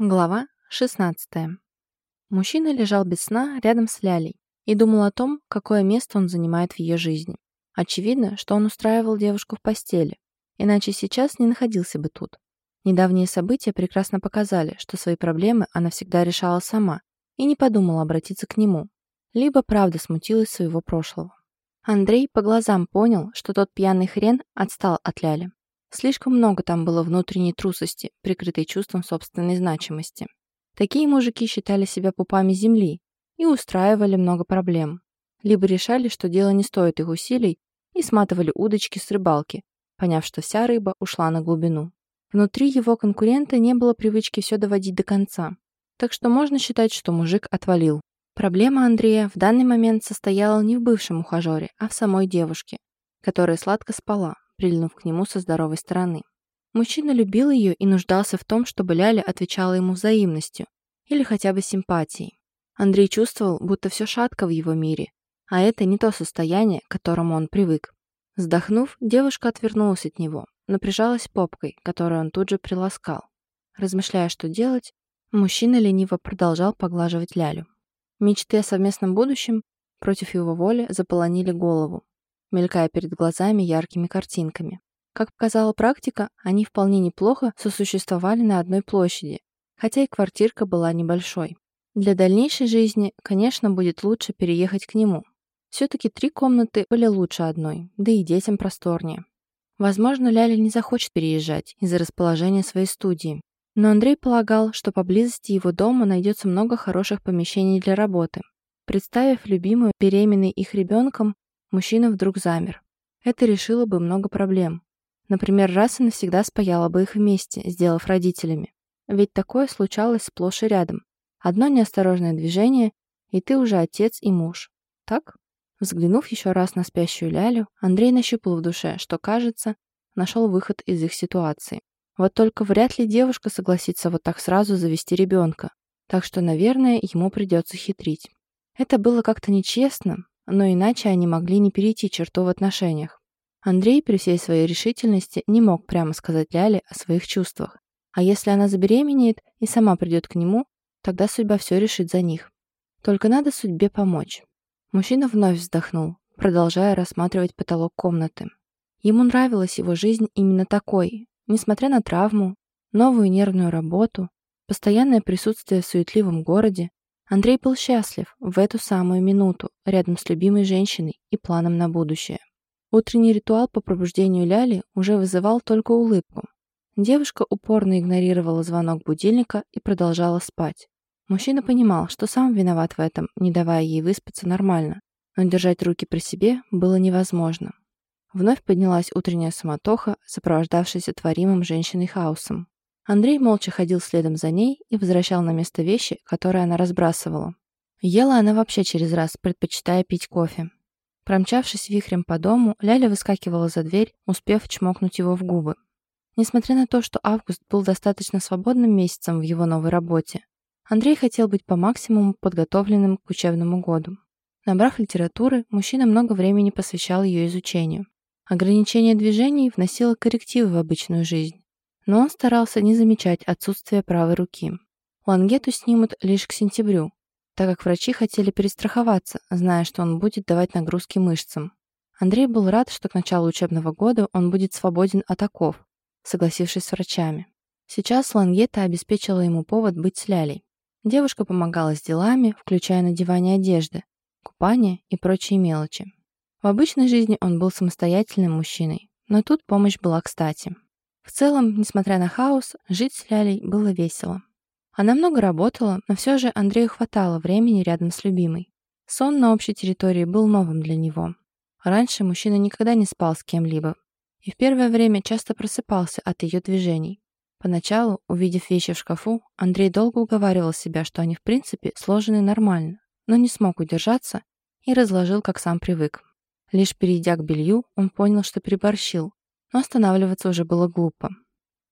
Глава 16. Мужчина лежал без сна рядом с Лялей и думал о том, какое место он занимает в ее жизни. Очевидно, что он устраивал девушку в постели, иначе сейчас не находился бы тут. Недавние события прекрасно показали, что свои проблемы она всегда решала сама и не подумала обратиться к нему, либо правда смутилась своего прошлого. Андрей по глазам понял, что тот пьяный хрен отстал от Ляли. Слишком много там было внутренней трусости, прикрытой чувством собственной значимости. Такие мужики считали себя пупами земли и устраивали много проблем. Либо решали, что дело не стоит их усилий, и сматывали удочки с рыбалки, поняв, что вся рыба ушла на глубину. Внутри его конкурента не было привычки все доводить до конца. Так что можно считать, что мужик отвалил. Проблема Андрея в данный момент состояла не в бывшем ухажере, а в самой девушке, которая сладко спала, прильнув к нему со здоровой стороны. Мужчина любил ее и нуждался в том, чтобы Ляля отвечала ему взаимностью или хотя бы симпатией. Андрей чувствовал, будто все шатко в его мире, а это не то состояние, к которому он привык. Вздохнув, девушка отвернулась от него, но прижалась попкой, которую он тут же приласкал. Размышляя, что делать, мужчина лениво продолжал поглаживать Лялю. Мечты о совместном будущем против его воли заполонили голову, мелькая перед глазами яркими картинками. Как показала практика, они вполне неплохо сосуществовали на одной площади, хотя и квартирка была небольшой. Для дальнейшей жизни, конечно, будет лучше переехать к нему. Все-таки три комнаты были лучше одной, да и детям просторнее. Возможно, Ляля не захочет переезжать из-за расположения своей студии. Но Андрей полагал, что поблизости его дома найдется много хороших помещений для работы. Представив любимую беременной их ребенком, Мужчина вдруг замер. Это решило бы много проблем. Например, раз и навсегда спаяло бы их вместе, сделав родителями. Ведь такое случалось сплошь и рядом. Одно неосторожное движение, и ты уже отец и муж. Так? Взглянув еще раз на спящую Лялю, Андрей нащупал в душе, что, кажется, нашел выход из их ситуации. Вот только вряд ли девушка согласится вот так сразу завести ребенка. Так что, наверное, ему придется хитрить. Это было как-то нечестно, но иначе они могли не перейти черту в отношениях. Андрей при всей своей решительности не мог прямо сказать Ляле о своих чувствах. А если она забеременеет и сама придет к нему, тогда судьба все решит за них. Только надо судьбе помочь. Мужчина вновь вздохнул, продолжая рассматривать потолок комнаты. Ему нравилась его жизнь именно такой, несмотря на травму, новую нервную работу, постоянное присутствие в суетливом городе, Андрей был счастлив в эту самую минуту рядом с любимой женщиной и планом на будущее. Утренний ритуал по пробуждению Ляли уже вызывал только улыбку. Девушка упорно игнорировала звонок будильника и продолжала спать. Мужчина понимал, что сам виноват в этом, не давая ей выспаться нормально, но держать руки при себе было невозможно. Вновь поднялась утренняя суматоха, сопровождавшаяся творимым женщиной хаосом. Андрей молча ходил следом за ней и возвращал на место вещи, которые она разбрасывала. Ела она вообще через раз, предпочитая пить кофе. Промчавшись вихрем по дому, Ляля выскакивала за дверь, успев чмокнуть его в губы. Несмотря на то, что август был достаточно свободным месяцем в его новой работе, Андрей хотел быть по максимуму подготовленным к учебному году. Набрав литературы, мужчина много времени посвящал ее изучению. Ограничение движений вносило коррективы в обычную жизнь но он старался не замечать отсутствие правой руки. Лангету снимут лишь к сентябрю, так как врачи хотели перестраховаться, зная, что он будет давать нагрузки мышцам. Андрей был рад, что к началу учебного года он будет свободен от оков, согласившись с врачами. Сейчас Лангета обеспечила ему повод быть с Лялей. Девушка помогала с делами, включая надевание одежды, купание и прочие мелочи. В обычной жизни он был самостоятельным мужчиной, но тут помощь была кстати. В целом, несмотря на хаос, жить с Лялей было весело. Она много работала, но все же Андрею хватало времени рядом с любимой. Сон на общей территории был новым для него. Раньше мужчина никогда не спал с кем-либо. И в первое время часто просыпался от ее движений. Поначалу, увидев вещи в шкафу, Андрей долго уговаривал себя, что они в принципе сложены нормально, но не смог удержаться и разложил, как сам привык. Лишь перейдя к белью, он понял, что переборщил, но останавливаться уже было глупо.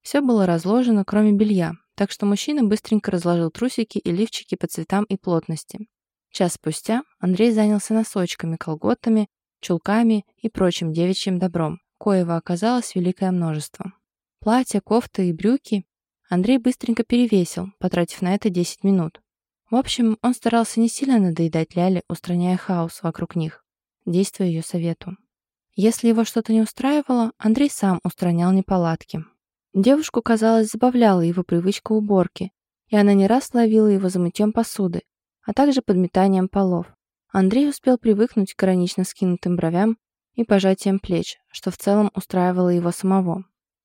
Все было разложено, кроме белья, так что мужчина быстренько разложил трусики и лифчики по цветам и плотности. Час спустя Андрей занялся носочками, колготами, чулками и прочим девичьим добром, коего оказалось великое множество. Платья, кофты и брюки Андрей быстренько перевесил, потратив на это 10 минут. В общем, он старался не сильно надоедать Ляле, устраняя хаос вокруг них, действуя ее совету. Если его что-то не устраивало, Андрей сам устранял неполадки. Девушку, казалось, забавляла его привычка уборки, и она не раз ловила его за мытьем посуды, а также подметанием полов. Андрей успел привыкнуть к иронично скинутым бровям и пожатием плеч, что в целом устраивало его самого.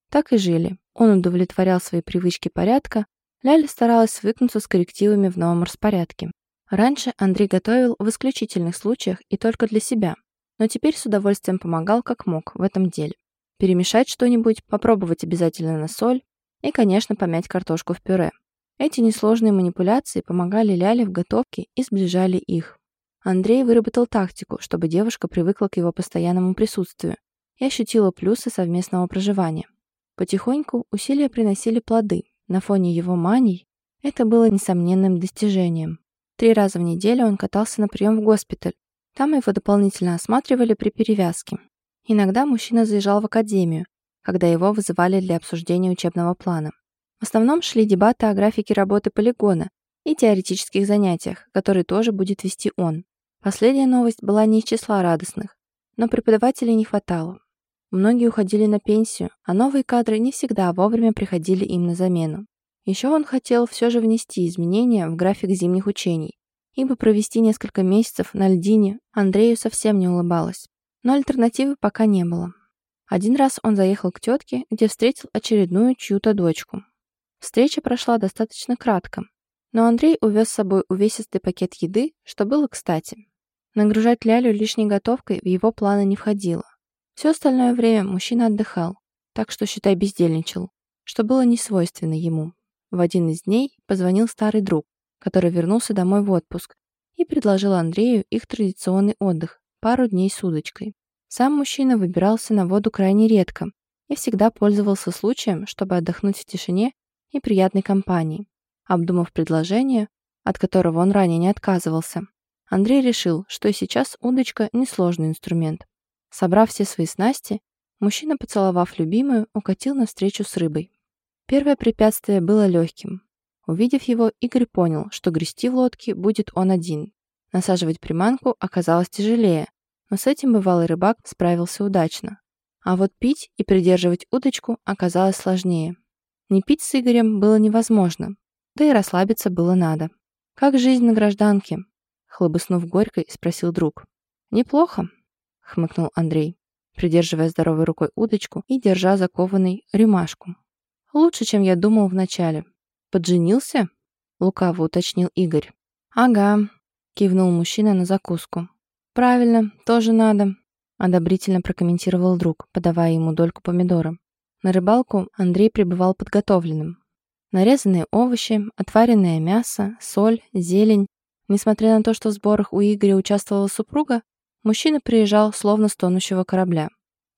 Так и жили. Он удовлетворял свои привычки порядка, Ляля старалась свыкнуться с коррективами в новом распорядке. Раньше Андрей готовил в исключительных случаях и только для себя, но теперь с удовольствием помогал как мог в этом деле. Перемешать что-нибудь, попробовать обязательно на соль и, конечно, помять картошку в пюре. Эти несложные манипуляции помогали Ляле в готовке и сближали их. Андрей выработал тактику, чтобы девушка привыкла к его постоянному присутствию и ощутила плюсы совместного проживания. Потихоньку усилия приносили плоды. На фоне его маний это было несомненным достижением. Три раза в неделю он катался на прием в госпиталь. Там его дополнительно осматривали при перевязке. Иногда мужчина заезжал в академию, когда его вызывали для обсуждения учебного плана. В основном шли дебаты о графике работы полигона и теоретических занятиях, которые тоже будет вести он. Последняя новость была не из числа радостных, но преподавателей не хватало. Многие уходили на пенсию, а новые кадры не всегда вовремя приходили им на замену. Еще он хотел все же внести изменения в график зимних учений, ибо провести несколько месяцев на льдине Андрею совсем не улыбалось. Но альтернативы пока не было. Один раз он заехал к тетке, где встретил очередную чью-то дочку. Встреча прошла достаточно кратко, но Андрей увез с собой увесистый пакет еды, что было кстати. Нагружать Лялю лишней готовкой в его планы не входило. Все остальное время мужчина отдыхал, так что, считай, бездельничал, что было не свойственно ему. В один из дней позвонил старый друг, который вернулся домой в отпуск, и предложил Андрею их традиционный отдых – пару дней с удочкой. Сам мужчина выбирался на воду крайне редко и всегда пользовался случаем, чтобы отдохнуть в тишине и приятной компании. Обдумав предложение, от которого он ранее не отказывался, Андрей решил, что и сейчас удочка – несложный инструмент. Собрав все свои снасти, мужчина, поцеловав любимую, укатил навстречу с рыбой. Первое препятствие было легким. Увидев его, Игорь понял, что грести в лодке будет он один. Насаживать приманку оказалось тяжелее, но с этим бывалый рыбак справился удачно. А вот пить и придерживать удочку оказалось сложнее. Не пить с Игорем было невозможно, да и расслабиться было надо. «Как жизнь на гражданке?» Хлобыснув горькой, спросил друг. «Неплохо», — хмыкнул Андрей, придерживая здоровой рукой удочку и держа закованный рюмашку. «Лучше, чем я думал вначале. Подженился?» — лукаво уточнил Игорь. «Ага», — кивнул мужчина на закуску. «Правильно, тоже надо», — одобрительно прокомментировал друг, подавая ему дольку помидора. На рыбалку Андрей пребывал подготовленным. Нарезанные овощи, отваренное мясо, соль, зелень. Несмотря на то, что в сборах у Игоря участвовала супруга, мужчина приезжал словно с тонущего корабля.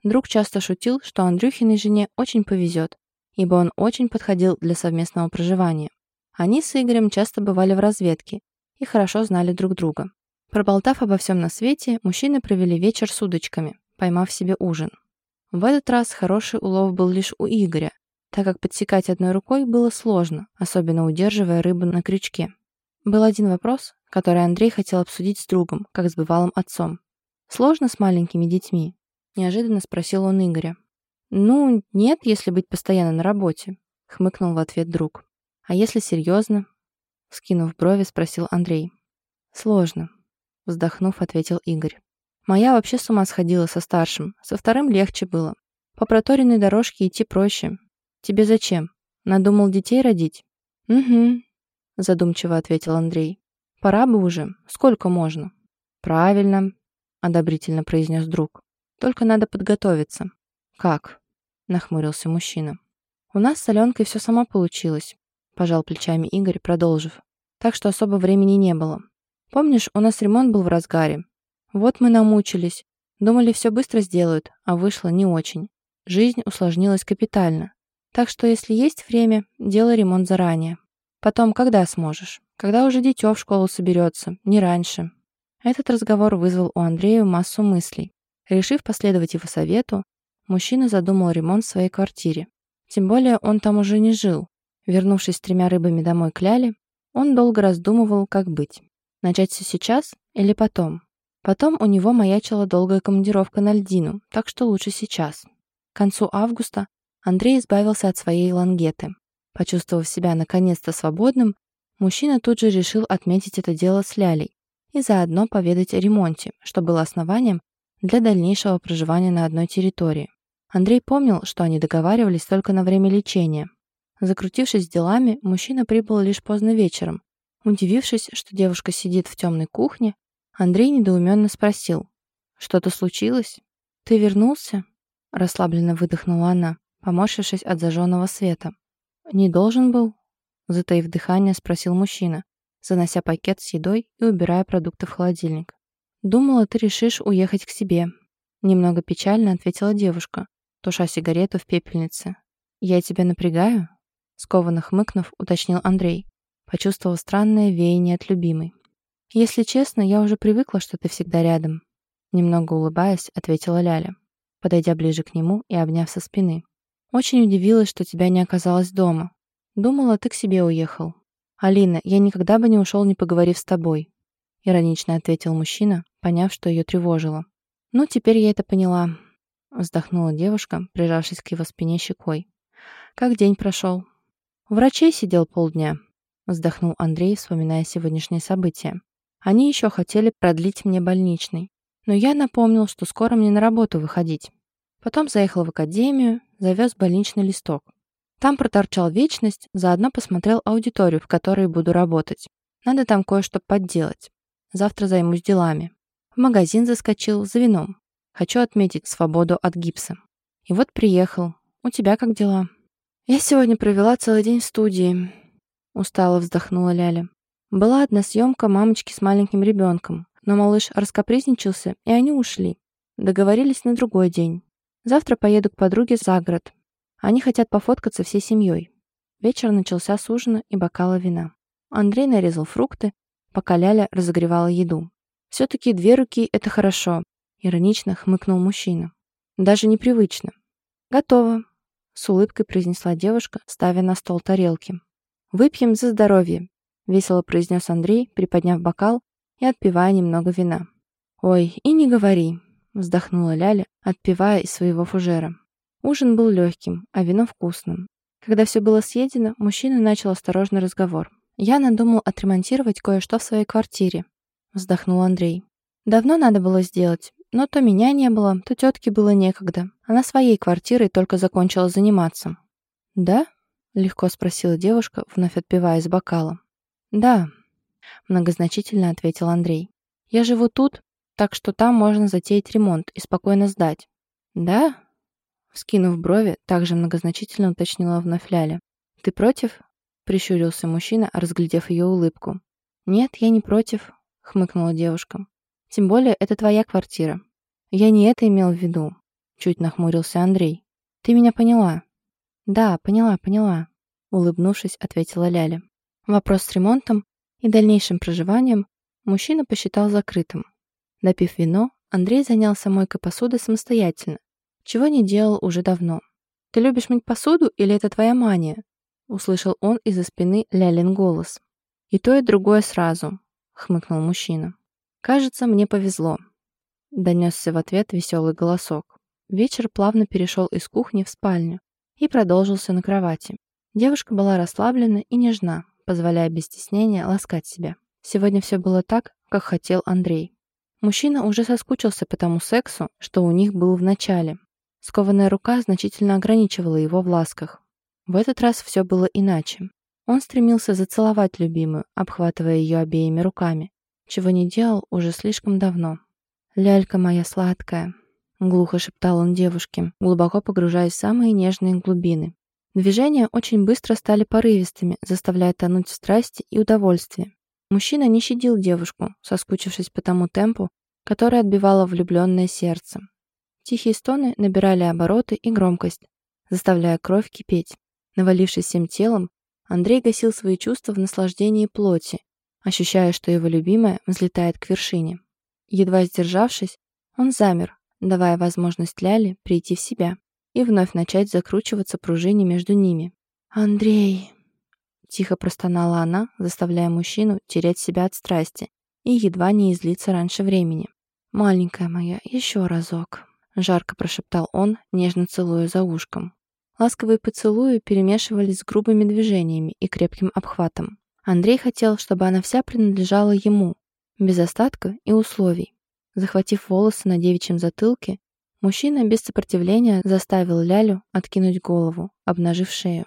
Друг часто шутил, что Андрюхиной жене очень повезет, ибо он очень подходил для совместного проживания. Они с Игорем часто бывали в разведке и хорошо знали друг друга. Проболтав обо всем на свете, мужчины провели вечер с удочками, поймав себе ужин. В этот раз хороший улов был лишь у Игоря, так как подсекать одной рукой было сложно, особенно удерживая рыбу на крючке. Был один вопрос, который Андрей хотел обсудить с другом, как с бывалым отцом. «Сложно с маленькими детьми?» – неожиданно спросил он Игоря. «Ну, нет, если быть постоянно на работе», – хмыкнул в ответ друг. «А если серьезно?» – скинув брови, спросил Андрей. «Сложно», – вздохнув, ответил Игорь. Моя вообще с ума сходила со старшим, со вторым легче было. По проторенной дорожке идти проще. Тебе зачем? Надумал детей родить? Угу, задумчиво ответил Андрей. Пора бы уже. Сколько можно? Правильно, одобрительно произнес друг. Только надо подготовиться. Как? Нахмурился мужчина. У нас с Аленкой все само получилось, пожал плечами Игорь, продолжив. Так что особо времени не было. Помнишь, у нас ремонт был в разгаре, вот мы намучились. Думали, все быстро сделают, а вышло не очень. Жизнь усложнилась капитально. Так что, если есть время, делай ремонт заранее. Потом, когда сможешь? Когда уже дитё в школу соберется, не раньше. Этот разговор вызвал у Андрея массу мыслей. Решив последовать его совету, мужчина задумал ремонт в своей квартире. Тем более он там уже не жил. Вернувшись с тремя рыбами домой к Ляле, он долго раздумывал, как быть. Начать все сейчас или потом? Потом у него маячила долгая командировка на льдину, так что лучше сейчас. К концу августа Андрей избавился от своей лангеты. Почувствовав себя наконец-то свободным, мужчина тут же решил отметить это дело с Лялей и заодно поведать о ремонте, что было основанием для дальнейшего проживания на одной территории. Андрей помнил, что они договаривались только на время лечения. Закрутившись делами, мужчина прибыл лишь поздно вечером. Удивившись, что девушка сидит в темной кухне, Андрей недоуменно спросил. «Что-то случилось? Ты вернулся?» Расслабленно выдохнула она, поморщившись от зажженного света. «Не должен был?» Затаив дыхание, спросил мужчина, занося пакет с едой и убирая продукты в холодильник. «Думала, ты решишь уехать к себе». Немного печально ответила девушка, туша сигарету в пепельнице. «Я тебя напрягаю?» Скованно хмыкнув, уточнил Андрей. Почувствовал странное веяние от любимой. «Если честно, я уже привыкла, что ты всегда рядом». Немного улыбаясь, ответила Ляля, подойдя ближе к нему и обняв со спины. «Очень удивилась, что тебя не оказалось дома. Думала, ты к себе уехал». «Алина, я никогда бы не ушел, не поговорив с тобой», иронично ответил мужчина, поняв, что ее тревожило. «Ну, теперь я это поняла», вздохнула девушка, прижавшись к его спине щекой. «Как день прошел?» «Врачей сидел полдня», вздохнул Андрей, вспоминая сегодняшние события. «Они еще хотели продлить мне больничный, но я напомнил, что скоро мне на работу выходить. Потом заехал в академию, завез больничный листок. Там проторчал вечность, заодно посмотрел аудиторию, в которой буду работать. Надо там кое-что подделать. Завтра займусь делами. В магазин заскочил за вином. Хочу отметить свободу от гипса. И вот приехал. У тебя как дела? Я сегодня провела целый день в студии. Устало вздохнула Ляля. Была одна съемка мамочки с маленьким ребенком, но малыш раскопризничался, и они ушли. Договорились на другой день. Завтра поеду к подруге за город. Они хотят пофоткаться всей семьей. Вечер начался с ужина и бокала вина. Андрей нарезал фрукты, пока Ляля разогревала еду. «Все-таки две руки — это хорошо», — иронично хмыкнул мужчина. «Даже непривычно». «Готово», — с улыбкой произнесла девушка, ставя на стол тарелки. «Выпьем за здоровье», — весело произнес Андрей, приподняв бокал и отпивая немного вина. «Ой, и не говори», — вздохнула Ляля, отпивая из своего фужера. Ужин был легким, а вино вкусным. Когда все было съедено, мужчина начал осторожный разговор. «Я надумал отремонтировать кое-что в своей квартире», — вздохнул Андрей. «Давно надо было сделать, но то меня не было, то тетке было некогда. Она своей квартирой только закончила заниматься». «Да?» — легко спросила девушка, вновь отпивая из бокала. «Да», — многозначительно ответил Андрей. «Я живу тут, так что там можно затеять ремонт и спокойно сдать». «Да?» Скинув брови, также многозначительно уточнила вновь Ляля. «Ты против?» — прищурился мужчина, разглядев ее улыбку. «Нет, я не против», — хмыкнула девушка. «Тем более, это твоя квартира». «Я не это имел в виду», — чуть нахмурился Андрей. «Ты меня поняла?» «Да, поняла, поняла», — улыбнувшись, ответила Ляля. Вопрос с ремонтом и дальнейшим проживанием мужчина посчитал закрытым. Допив вино, Андрей занялся мойкой посуды самостоятельно, чего не делал уже давно. «Ты любишь мыть посуду или это твоя мания?» услышал он из-за спины Лялин голос. «И то, и другое сразу», — хмыкнул мужчина. «Кажется, мне повезло», — донесся в ответ веселый голосок. Вечер плавно перешел из кухни в спальню и продолжился на кровати. Девушка была расслаблена и нежна, позволяя без стеснения ласкать себя. Сегодня все было так, как хотел Андрей. Мужчина уже соскучился по тому сексу, что у них был в начале. Скованная рука значительно ограничивала его в ласках. В этот раз все было иначе. Он стремился зацеловать любимую, обхватывая ее обеими руками, чего не делал уже слишком давно. «Лялька моя сладкая», — глухо шептал он девушке, глубоко погружаясь в самые нежные глубины. Движения очень быстро стали порывистыми, заставляя тонуть в страсти и удовольствии. Мужчина не щадил девушку, соскучившись по тому темпу, который отбивало влюбленное сердце. Тихие стоны набирали обороты и громкость, заставляя кровь кипеть. Навалившись всем телом, Андрей гасил свои чувства в наслаждении плоти, ощущая, что его любимая взлетает к вершине. Едва сдержавшись, он замер, давая возможность Ляле прийти в себя и вновь начать закручиваться пружине между ними. «Андрей!» Тихо простонала она, заставляя мужчину тереть себя от страсти и едва не излиться раньше времени. «Маленькая моя, еще разок», — жарко прошептал он, нежно целуя за ушком. Ласковые поцелуи перемешивались с грубыми движениями и крепким обхватом. Андрей хотел, чтобы она вся принадлежала ему, без остатка и условий. Захватив волосы на девичьем затылке, мужчина без сопротивления заставил Лялю откинуть голову, обнажив шею.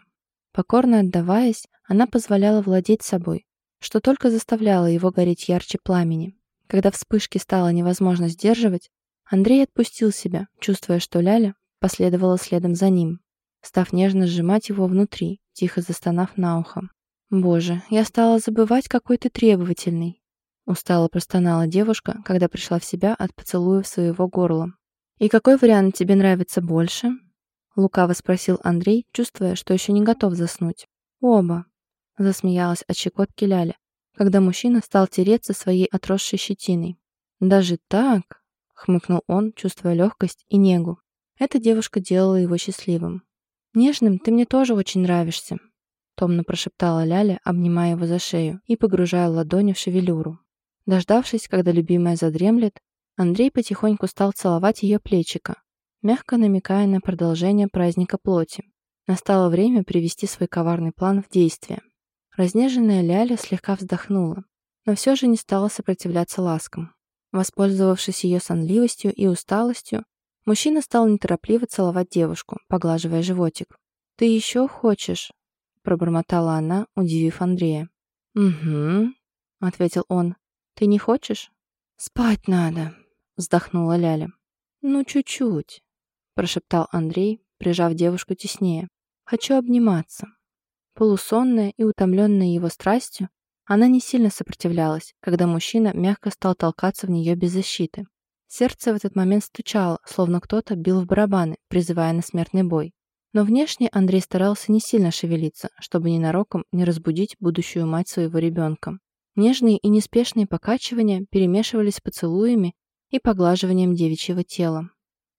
Покорно отдаваясь, она позволяла владеть собой, что только заставляло его гореть ярче пламени. Когда вспышки стало невозможно сдерживать, Андрей отпустил себя, чувствуя, что Ляля последовала следом за ним, став нежно сжимать его внутри, тихо застонав на ухо. «Боже, я стала забывать, какой ты требовательный!» Устало простонала девушка, когда пришла в себя от поцелуев своего горла. «И какой вариант тебе нравится больше?» Лукаво спросил Андрей, чувствуя, что еще не готов заснуть. «Оба», — засмеялась от щекотки Ляля, когда мужчина стал тереться своей отросшей щетиной. «Даже так?» — хмыкнул он, чувствуя легкость и негу. Эта девушка делала его счастливым. «Нежным ты мне тоже очень нравишься», — томно прошептала Ляля, обнимая его за шею и погружая ладони в шевелюру. Дождавшись, когда любимая задремлет, Андрей потихоньку стал целовать ее плечико, мягко намекая на продолжение праздника плоти. Настало время привести свой коварный план в действие. Разнеженная Ляля слегка вздохнула, но все же не стала сопротивляться ласкам. Воспользовавшись ее сонливостью и усталостью, мужчина стал неторопливо целовать девушку, поглаживая животик. «Ты еще хочешь?» – пробормотала она, удивив Андрея. «Угу», – ответил он, ты не хочешь?» «Спать надо», — вздохнула Ляля. «Ну, чуть-чуть», — прошептал Андрей, прижав девушку теснее. «Хочу обниматься». Полусонная и утомленная его страстью, она не сильно сопротивлялась, когда мужчина мягко стал толкаться в нее без защиты. Сердце в этот момент стучало, словно кто-то бил в барабаны, призывая на смертный бой. Но внешне Андрей старался не сильно шевелиться, чтобы ненароком не разбудить будущую мать своего ребенка. Нежные и неспешные покачивания перемешивались с поцелуями и поглаживанием девичьего тела.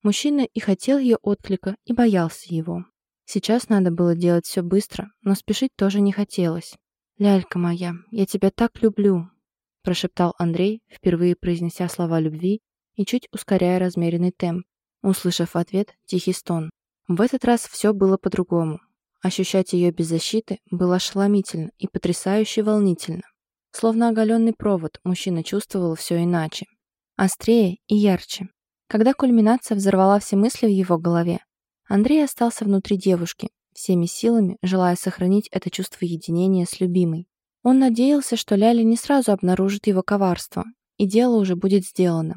Мужчина и хотел ее отклика, и боялся его. Сейчас надо было делать все быстро, но спешить тоже не хотелось. «Лялька моя, я тебя так люблю», – прошептал Андрей, впервые произнеся слова любви и чуть ускоряя размеренный темп, услышав ответ тихий стон. В этот раз все было по-другому. Ощущать ее без защиты было ошеломительно и потрясающе волнительно. Словно оголенный провод, мужчина чувствовал все иначе. Острее и ярче. Когда кульминация взорвала все мысли в его голове, Андрей остался внутри девушки, всеми силами желая сохранить это чувство единения с любимой. Он надеялся, что Ляля не сразу обнаружит его коварство, и дело уже будет сделано.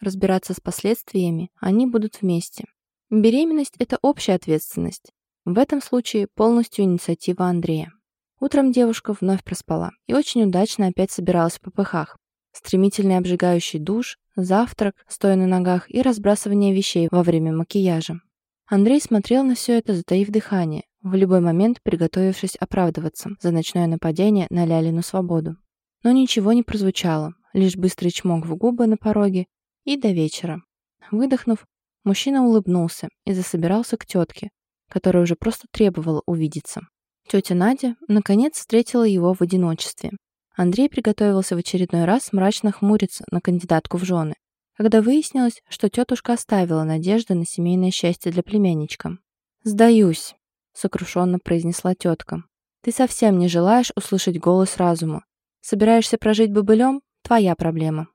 Разбираться с последствиями они будут вместе. Беременность – это общая ответственность. В этом случае полностью инициатива Андрея. Утром девушка вновь проспала и очень удачно опять собиралась в попыхах. Стремительный обжигающий душ, завтрак, стоя на ногах и разбрасывание вещей во время макияжа. Андрей смотрел на все это, затаив дыхание, в любой момент приготовившись оправдываться за ночное нападение на Лялину свободу. Но ничего не прозвучало, лишь быстрый чмок в губы на пороге и до вечера. Выдохнув, мужчина улыбнулся и засобирался к тетке, которая уже просто требовала увидеться. Тетя Надя, наконец, встретила его в одиночестве. Андрей приготовился в очередной раз мрачно хмуриться на кандидатку в жены, когда выяснилось, что тетушка оставила надежды на семейное счастье для племянничка. «Сдаюсь», — сокрушенно произнесла тетка. «Ты совсем не желаешь услышать голос разума. Собираешься прожить бобылем? Твоя проблема».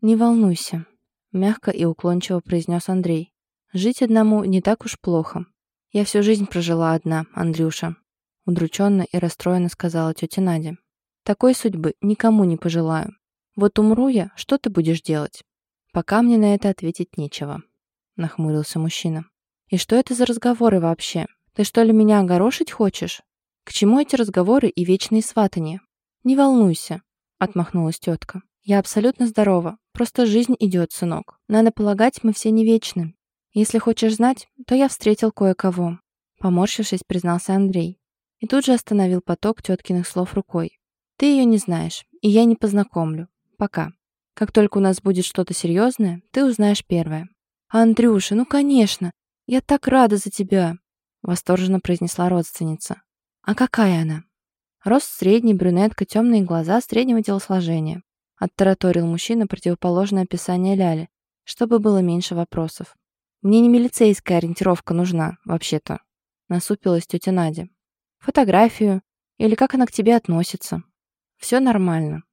«Не волнуйся», — мягко и уклончиво произнес Андрей. «Жить одному не так уж плохо. Я всю жизнь прожила одна, Андрюша. Удрученно и расстроенно сказала тетя Надя. Такой судьбы никому не пожелаю. Вот умру я, что ты будешь делать? Пока мне на это ответить нечего. Нахмурился мужчина. И что это за разговоры вообще? Ты что ли меня огорошить хочешь? К чему эти разговоры и вечные сватания? Не волнуйся, отмахнулась тетка. Я абсолютно здорова. Просто жизнь идет, сынок. Надо полагать, мы все не вечны. Если хочешь знать, то я встретил кое-кого. Поморщившись, признался Андрей и тут же остановил поток теткиных слов рукой. «Ты ее не знаешь, и я не познакомлю. Пока. Как только у нас будет что-то серьезное, ты узнаешь первое». «Андрюша, ну конечно! Я так рада за тебя!» Восторженно произнесла родственница. «А какая она?» Рост средний, брюнетка, темные глаза, среднего телосложения. Оттараторил мужчина противоположное описание Ляли, чтобы было меньше вопросов. «Мне не милицейская ориентировка нужна, вообще-то», насупилась тетя Надя. «Фотографию? Или как она к тебе относится?» «Все нормально»,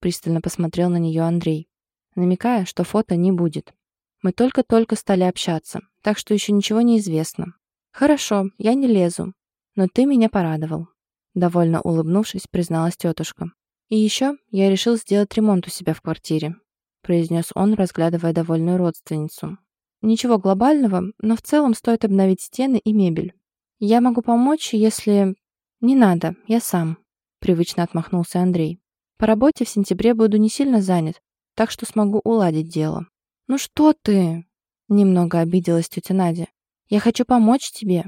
пристально посмотрел на нее Андрей, намекая, что фото не будет. «Мы только-только стали общаться, так что еще ничего не известно». «Хорошо, я не лезу, но ты меня порадовал», довольно улыбнувшись, призналась тетушка. «И еще я решил сделать ремонт у себя в квартире», произнес он, разглядывая довольную родственницу. «Ничего глобального, но в целом стоит обновить стены и мебель. Я могу помочь, если...» «Не надо, я сам», привычно отмахнулся Андрей. «По работе в сентябре буду не сильно занят, так что смогу уладить дело». «Ну что ты?» Немного обиделась тетя Надя. «Я хочу помочь тебе».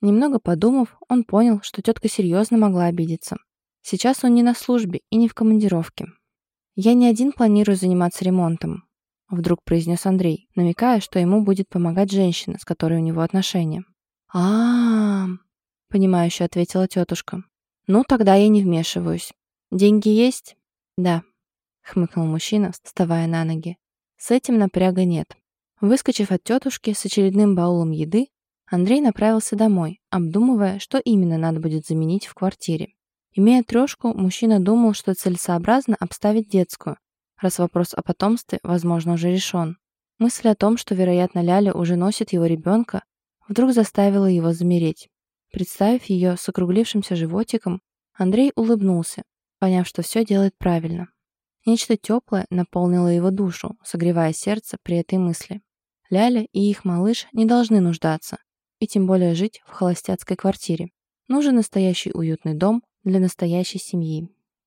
Немного подумав, он понял, что тетка серьезно могла обидеться. Сейчас он не на службе и не в командировке. «Я не один планирую заниматься ремонтом», — вдруг произнес Андрей, намекая, что ему будет помогать женщина, с которой у него отношения. а, -а, понимающе ответила тетушка. «Ну, тогда я не вмешиваюсь. Деньги есть?» «Да», — хмыкнул мужчина, вставая на ноги. «С этим напряга нет». Выскочив от тетушки с очередным баулом еды, Андрей направился домой, обдумывая, что именно надо будет заменить в квартире. Имея трешку, мужчина думал, что целесообразно обставить детскую, раз вопрос о потомстве, возможно, уже решен. Мысль о том, что, вероятно, Ляля уже носит его ребенка, вдруг заставила его замереть. Представив ее с округлившимся животиком, Андрей улыбнулся, поняв, что все делает правильно. Нечто теплое наполнило его душу, согревая сердце при этой мысли. Ляля и их малыш не должны нуждаться, и тем более жить в холостяцкой квартире. Нужен настоящий уютный дом, для настоящей семьи.